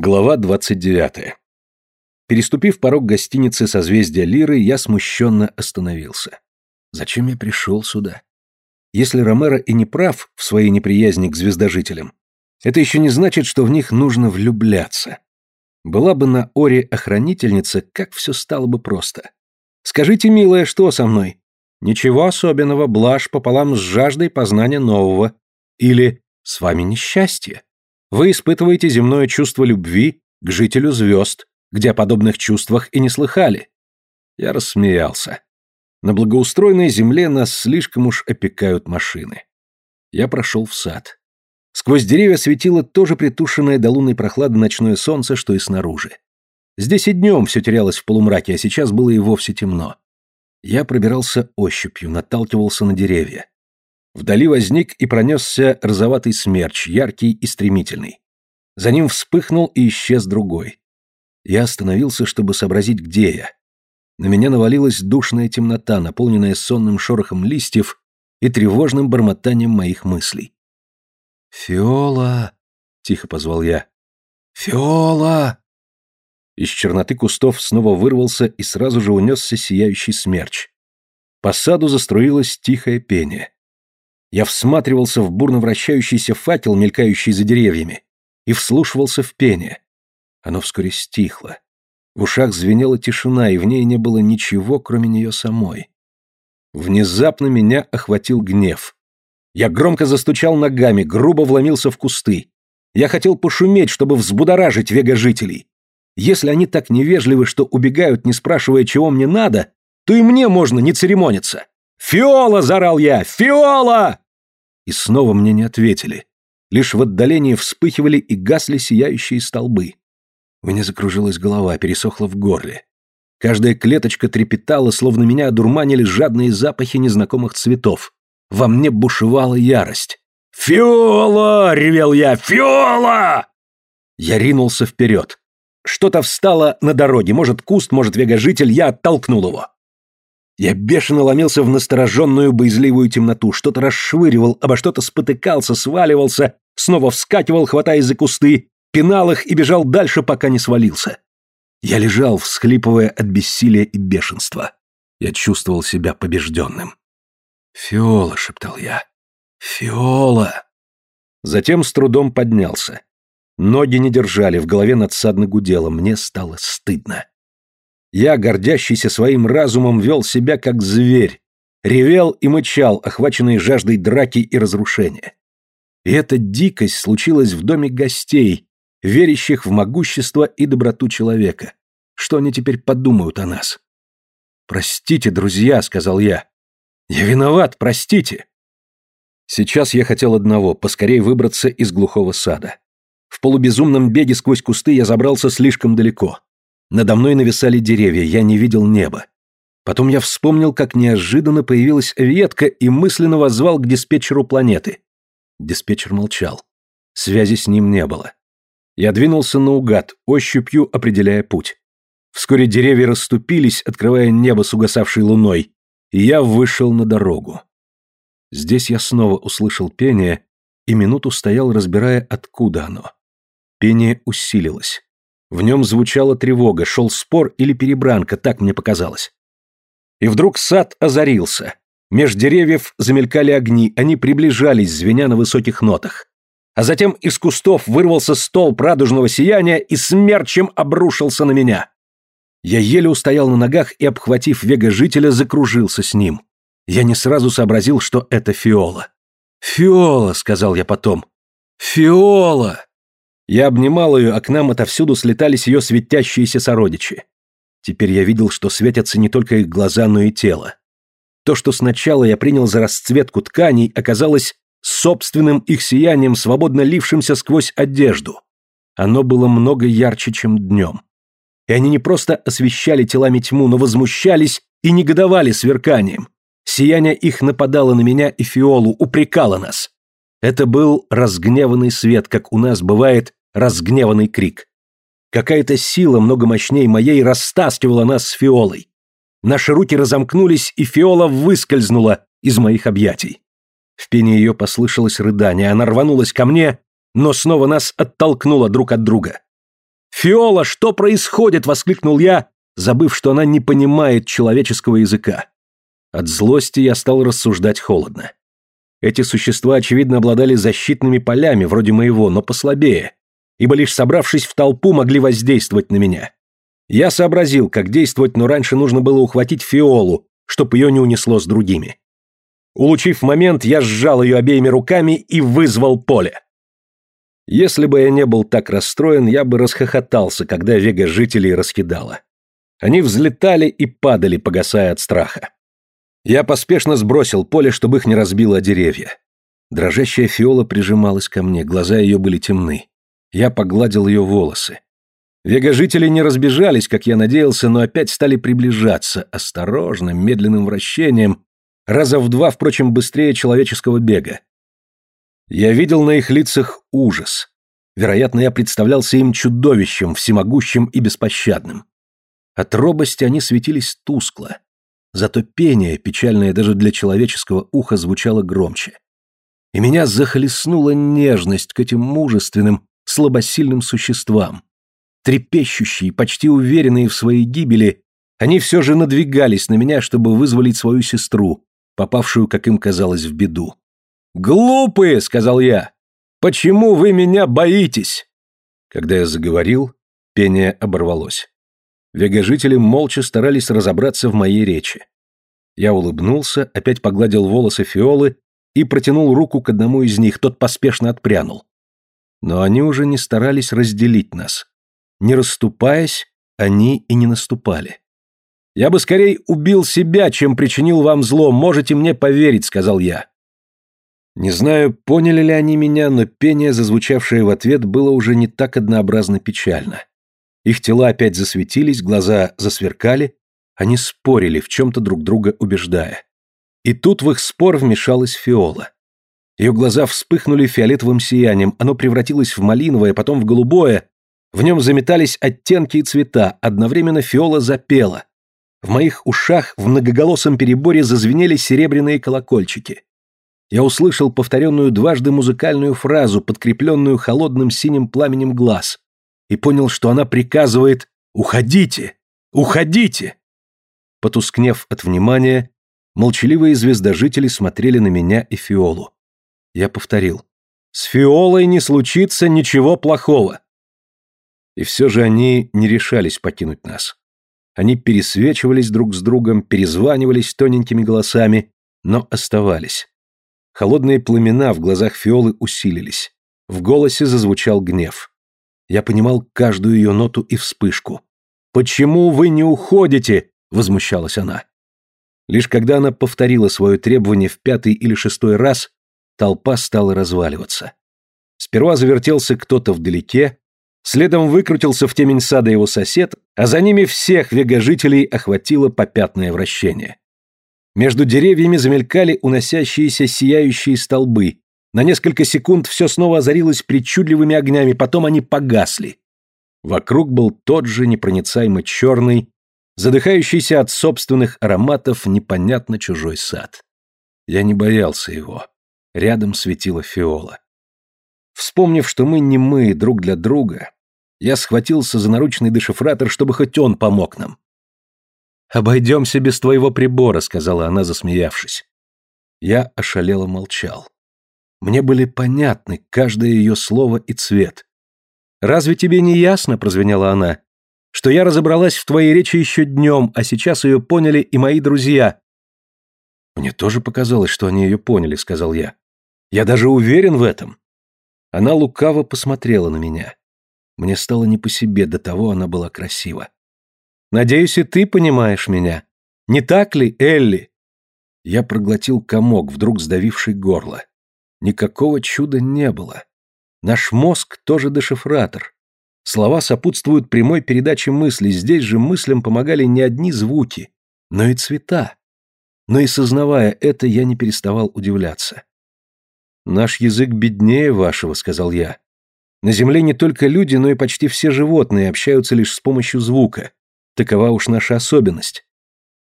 Глава 29. Переступив порог гостиницы «Созвездия Лиры», я смущенно остановился. Зачем я пришел сюда? Если Ромеро и не прав в своей неприязни к звездожителям, это еще не значит, что в них нужно влюбляться. Была бы на Оре охранительница, как все стало бы просто. «Скажите, милая, что со мной?» «Ничего особенного, блажь пополам с жаждой познания нового». Или «С вами несчастье». Вы испытываете земное чувство любви к жителю звезд, где о подобных чувствах и не слыхали. Я рассмеялся. На благоустроенной земле нас слишком уж опекают машины. Я прошел в сад. Сквозь деревья светило тоже притушенное до лунной прохлады ночное солнце, что и снаружи. Здесь и днем все терялось в полумраке, а сейчас было и вовсе темно. Я пробирался ощупью, наталкивался на деревья. Вдали возник и пронесся розоватый смерч, яркий и стремительный. За ним вспыхнул и исчез другой. Я остановился, чтобы сообразить, где я. На меня навалилась душная темнота, наполненная сонным шорохом листьев и тревожным бормотанием моих мыслей. «Фиола!» — тихо позвал я. «Фиола!» Из черноты кустов снова вырвался и сразу же унесся сияющий смерч. По саду заструилось тихое пение. Я всматривался в бурно вращающийся факел, мелькающий за деревьями, и вслушивался в пение. Оно вскоре стихло. В ушах звенела тишина, и в ней не было ничего, кроме нее самой. Внезапно меня охватил гнев. Я громко застучал ногами, грубо вломился в кусты. Я хотел пошуметь, чтобы взбудоражить вега-жителей. Если они так невежливы, что убегают, не спрашивая, чего мне надо, то и мне можно не церемониться. «Фиола!» — заорал я. «Фиола!» И снова мне не ответили. Лишь в отдалении вспыхивали и гасли сияющие столбы. У меня закружилась голова, пересохла в горле. Каждая клеточка трепетала, словно меня одурманили жадные запахи незнакомых цветов. Во мне бушевала ярость. «Фиола!» — ревел я. «Фиола!» Я ринулся вперед. Что-то встало на дороге, может, куст, может, вегожитель, я оттолкнул его. Я бешено ломился в настороженную боязливую темноту, что-то расшвыривал, обо что-то спотыкался, сваливался, снова вскакивал, хватаясь за кусты, пинал их и бежал дальше, пока не свалился. Я лежал, всхлипывая от бессилия и бешенства. Я чувствовал себя побежденным. «Фиола», — шептал я, — «Фиола». Затем с трудом поднялся. Ноги не держали, в голове надсадно гудело, мне стало стыдно. Я, гордящийся своим разумом, вел себя как зверь, ревел и мычал, охваченный жаждой драки и разрушения. И эта дикость случилась в доме гостей, верящих в могущество и доброту человека. Что они теперь подумают о нас? «Простите, друзья», — сказал я. «Я виноват, простите». Сейчас я хотел одного — поскорее выбраться из глухого сада. В полубезумном беге сквозь кусты я забрался слишком далеко. Надо мной нависали деревья, я не видел неба. Потом я вспомнил, как неожиданно появилась ветка и мысленно воззвал к диспетчеру планеты. Диспетчер молчал. Связи с ним не было. Я двинулся наугад, ощупью определяя путь. Вскоре деревья расступились, открывая небо с угасавшей луной, и я вышел на дорогу. Здесь я снова услышал пение и минуту стоял, разбирая, откуда оно. Пение усилилось. В нем звучала тревога, шел спор или перебранка, так мне показалось. И вдруг сад озарился. Меж деревьев замелькали огни, они приближались, звеня на высоких нотах. А затем из кустов вырвался стол радужного сияния и смерчем обрушился на меня. Я еле устоял на ногах и, обхватив вега-жителя, закружился с ним. Я не сразу сообразил, что это Фиола. «Фиола», — сказал я потом. «Фиола!» Я обнимал ее, а к нам отовсюду слетались ее светящиеся сородичи. Теперь я видел, что светятся не только их глаза, но и тело. То, что сначала я принял за расцветку тканей, оказалось собственным их сиянием, свободно лившимся сквозь одежду. Оно было много ярче, чем днем. И они не просто освещали телами тьму, но возмущались и негодовали сверканием. Сияние их нападало на меня и Фиолу, упрекало нас. Это был разгневанный свет, как у нас бывает разгневанный крик. Какая-то сила много мощнее моей растаскивала нас с Фиолой. Наши руки разомкнулись, и Фиола выскользнула из моих объятий. В пении ее послышалось рыдание, она рванулась ко мне, но снова нас оттолкнула друг от друга. «Фиола, что происходит?» — воскликнул я, забыв, что она не понимает человеческого языка. От злости я стал рассуждать холодно. Эти существа, очевидно, обладали защитными полями, вроде моего, но послабее, ибо лишь собравшись в толпу, могли воздействовать на меня. Я сообразил, как действовать, но раньше нужно было ухватить фиолу, чтоб ее не унесло с другими. Улучив момент, я сжал ее обеими руками и вызвал поле. Если бы я не был так расстроен, я бы расхохотался, когда вега жителей раскидала. Они взлетали и падали, погасая от страха. Я поспешно сбросил поле, чтобы их не разбило деревья. Дрожащая фиола прижималась ко мне, глаза ее были темны. Я погладил ее волосы. Вегожители не разбежались, как я надеялся, но опять стали приближаться, осторожным, медленным вращением, раза в два, впрочем, быстрее человеческого бега. Я видел на их лицах ужас. Вероятно, я представлялся им чудовищем, всемогущим и беспощадным. От робости они светились тускло. Зато пение, печальное даже для человеческого уха, звучало громче. И меня захлестнула нежность к этим мужественным, слабосильным существам. Трепещущие, почти уверенные в своей гибели, они все же надвигались на меня, чтобы вызволить свою сестру, попавшую, как им казалось, в беду. «Глупые!» — сказал я. «Почему вы меня боитесь?» Когда я заговорил, пение оборвалось. Вегожители молча старались разобраться в моей речи. Я улыбнулся, опять погладил волосы Фиолы и протянул руку к одному из них, тот поспешно отпрянул. Но они уже не старались разделить нас. Не расступаясь, они и не наступали. «Я бы скорее убил себя, чем причинил вам зло, можете мне поверить», — сказал я. Не знаю, поняли ли они меня, но пение, зазвучавшее в ответ, было уже не так однообразно печально. Их тела опять засветились, глаза засверкали, они спорили, в чем-то друг друга убеждая. И тут в их спор вмешалась Фиола. Ее глаза вспыхнули фиолетовым сиянием, оно превратилось в малиновое, потом в голубое, в нем заметались оттенки и цвета, одновременно Фиола запела. В моих ушах в многоголосом переборе зазвенели серебряные колокольчики я услышал повторенную дважды музыкальную фразу, подкрепленную холодным синим пламенем глаз, и понял, что она приказывает «Уходите! Уходите!». Потускнев от внимания, молчаливые звездожители смотрели на меня и Фиолу. Я повторил «С Фиолой не случится ничего плохого!». И все же они не решались покинуть нас. Они пересвечивались друг с другом, перезванивались тоненькими голосами, но оставались. Холодные пламена в глазах Фиолы усилились. В голосе зазвучал гнев. Я понимал каждую ее ноту и вспышку. «Почему вы не уходите?» — возмущалась она. Лишь когда она повторила свое требование в пятый или шестой раз, толпа стала разваливаться. Сперва завертелся кто-то вдалеке, следом выкрутился в темень сада его сосед, а за ними всех вегожителей охватило попятное вращение. Между деревьями замелькали уносящиеся сияющие столбы. На несколько секунд все снова озарилось причудливыми огнями, потом они погасли. Вокруг был тот же непроницаемо черный, задыхающийся от собственных ароматов непонятно чужой сад. Я не боялся его. Рядом светила фиола. Вспомнив, что мы не мы друг для друга, я схватился за наручный дешифратор, чтобы хоть он помог нам. «Обойдемся без твоего прибора», — сказала она, засмеявшись. Я ошалело молчал. Мне были понятны каждое ее слово и цвет. «Разве тебе не ясно?» — прозвенела она. «Что я разобралась в твоей речи еще днем, а сейчас ее поняли и мои друзья». «Мне тоже показалось, что они ее поняли», — сказал я. «Я даже уверен в этом». Она лукаво посмотрела на меня. Мне стало не по себе, до того она была красива. Надеюсь, и ты понимаешь меня. Не так ли, Элли?» Я проглотил комок, вдруг сдавивший горло. Никакого чуда не было. Наш мозг тоже дешифратор. Слова сопутствуют прямой передаче мысли, здесь же мыслям помогали не одни звуки, но и цвета. Но и сознавая это, я не переставал удивляться. «Наш язык беднее вашего», — сказал я. «На Земле не только люди, но и почти все животные общаются лишь с помощью звука. Такова уж наша особенность.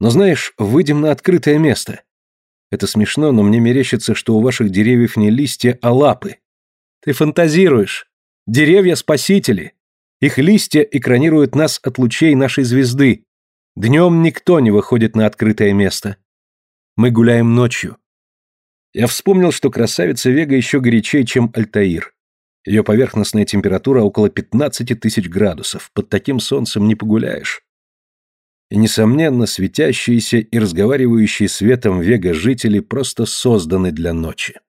Но знаешь, выйдем на открытое место. Это смешно, но мне мерещится, что у ваших деревьев не листья, а лапы. Ты фантазируешь. Деревья спасители. Их листья экранируют нас от лучей нашей звезды. Днем никто не выходит на открытое место. Мы гуляем ночью. Я вспомнил, что красавица Вега еще горячее, чем Альтаир. Ее поверхностная температура около 15 тысяч градусов. Под таким солнцем не погуляешь. И, несомненно, светящиеся и разговаривающие светом Вега жители просто созданы для ночи.